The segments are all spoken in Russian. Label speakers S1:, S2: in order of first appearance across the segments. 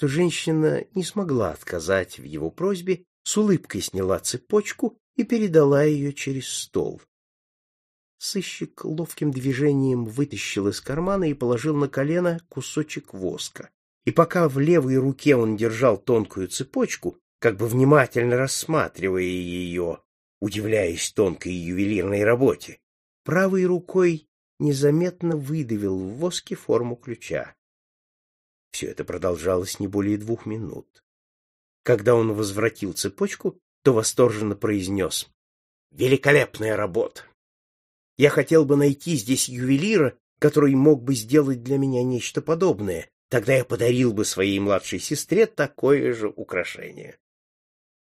S1: что женщина не смогла отказать в его просьбе, с улыбкой сняла цепочку и передала ее через стол. Сыщик ловким движением вытащил из кармана и положил на колено кусочек воска. И пока в левой руке он держал тонкую цепочку, как бы внимательно рассматривая ее, удивляясь тонкой ювелирной работе, правой рукой незаметно выдавил в воске форму ключа. Все это продолжалось не более двух минут. Когда он возвратил цепочку, то восторженно произнес «Великолепная работа! Я хотел бы найти здесь ювелира, который мог бы сделать для меня нечто подобное. Тогда я подарил бы своей младшей сестре такое же украшение».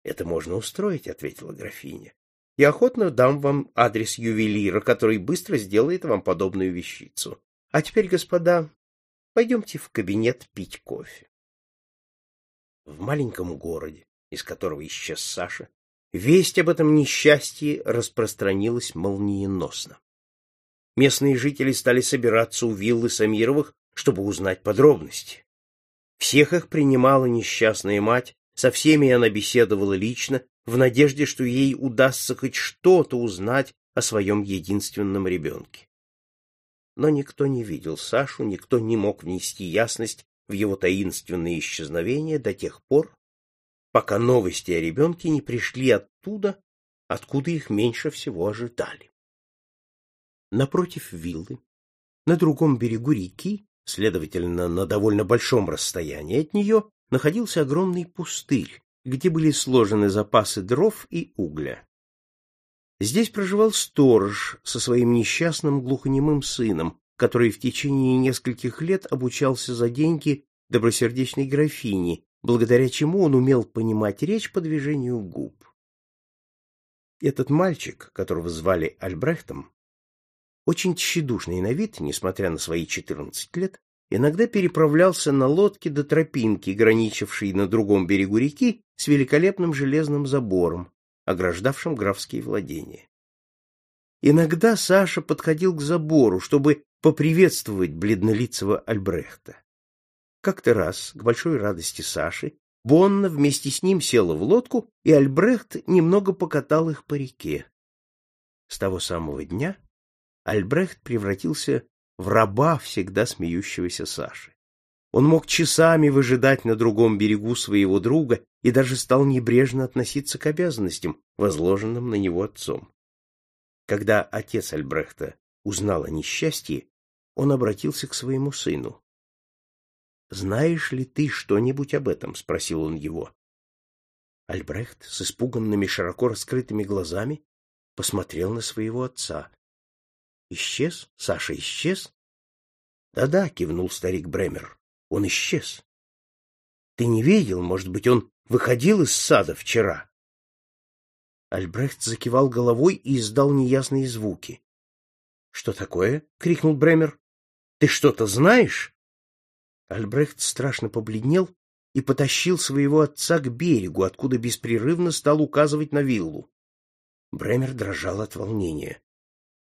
S1: «Это можно устроить», — ответила графиня. «Я охотно дам вам адрес ювелира, который быстро сделает вам подобную вещицу. А теперь, господа, пойдемте в кабинет пить кофе». В маленьком городе, из которого исчез Саша, весть об этом несчастье распространилась молниеносно. Местные жители стали собираться у виллы Самировых, чтобы узнать подробности. Всех их принимала несчастная мать, со всеми она беседовала лично, в надежде, что ей удастся хоть что-то узнать о своем единственном ребенке. Но никто не видел Сашу, никто не мог внести ясность в его таинственное исчезновение до тех пор, пока новости о ребенке не пришли оттуда, откуда их меньше всего ожидали. Напротив виллы, на другом берегу реки, следовательно, на довольно большом расстоянии от нее, находился огромный пустырь, где были сложены запасы дров и угля. Здесь проживал сторож со своим несчастным глухонемым сыном, который в течение нескольких лет обучался за деньги добросердечной графини, благодаря чему он умел понимать речь по движению губ. Этот мальчик, которого звали Альбрехтом, очень тщедушный на вид, несмотря на свои четырнадцать лет, иногда переправлялся на лодке до тропинки, граничившей на другом берегу реки с великолепным железным забором, ограждавшим графские владения. Иногда Саша подходил к забору, чтобы поприветствовать бледнолицего Альбрехта. Как-то раз, к большой радости Саши, Бонна вместе с ним села в лодку, и Альбрехт немного покатал их по реке. С того самого дня Альбрехт превратился в раба всегда смеющегося Саши. Он мог часами выжидать на другом берегу своего друга и даже стал небрежно относиться к обязанностям, возложенным на него отцом. Когда отец Альбрехта узнал о несчастье, он обратился к своему сыну. «Знаешь ли ты что-нибудь об этом?» — спросил он его. Альбрехт с испуганными, широко раскрытыми глазами посмотрел на своего отца. «Исчез? Саша исчез?» «Да-да», — кивнул старик Бремер, — «он исчез». «Ты не видел? Может быть, он выходил из сада вчера?» Альбрехт закивал головой и издал неясные звуки. «Что такое?» — крикнул Бремер. «Ты что-то знаешь?» Альбрехт страшно побледнел и потащил своего отца к берегу, откуда беспрерывно стал указывать на виллу. Бремер дрожал от волнения.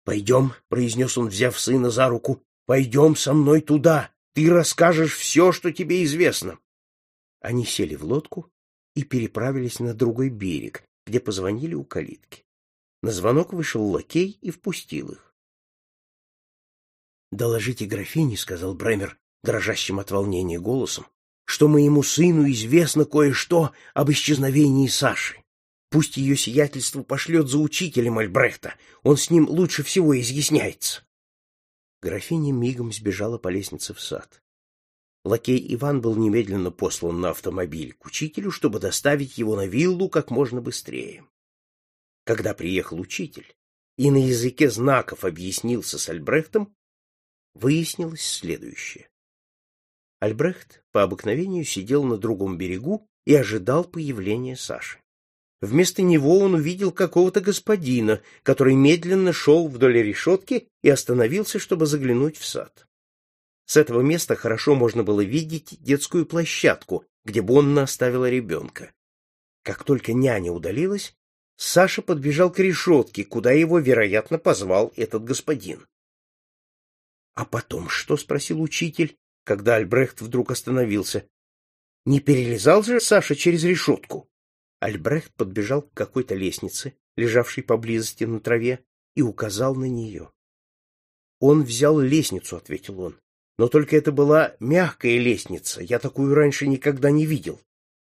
S1: «Пойдем», — произнес он, взяв сына за руку, — «пойдем со мной туда, ты расскажешь все, что тебе известно». Они сели в лодку и переправились на другой берег, где позвонили у калитки. На звонок вышел лакей и впустил их. «Доложите графине», — сказал Бремер, дрожащим от волнения голосом, что моему сыну известно кое-что об исчезновении Саши. Пусть ее сиятельство пошлет за учителем Альбрехта, он с ним лучше всего изъясняется. Графиня мигом сбежала по лестнице в сад. Лакей Иван был немедленно послан на автомобиль к учителю, чтобы доставить его на виллу как можно быстрее. Когда приехал учитель и на языке знаков объяснился с Альбрехтом, выяснилось следующее. Альбрехт по обыкновению сидел на другом берегу и ожидал появления Саши. Вместо него он увидел какого-то господина, который медленно шел вдоль решетки и остановился, чтобы заглянуть в сад. С этого места хорошо можно было видеть детскую площадку, где Бонна оставила ребенка. Как только няня удалилась, Саша подбежал к решетке, куда его, вероятно, позвал этот господин. — А потом что? — спросил учитель, когда Альбрехт вдруг остановился. Не перелезал же Саша через решетку? Альбрехт подбежал к какой-то лестнице, лежавшей поблизости на траве, и указал на нее. Он взял лестницу, ответил он. Но только это была мягкая лестница, я такую раньше никогда не видел.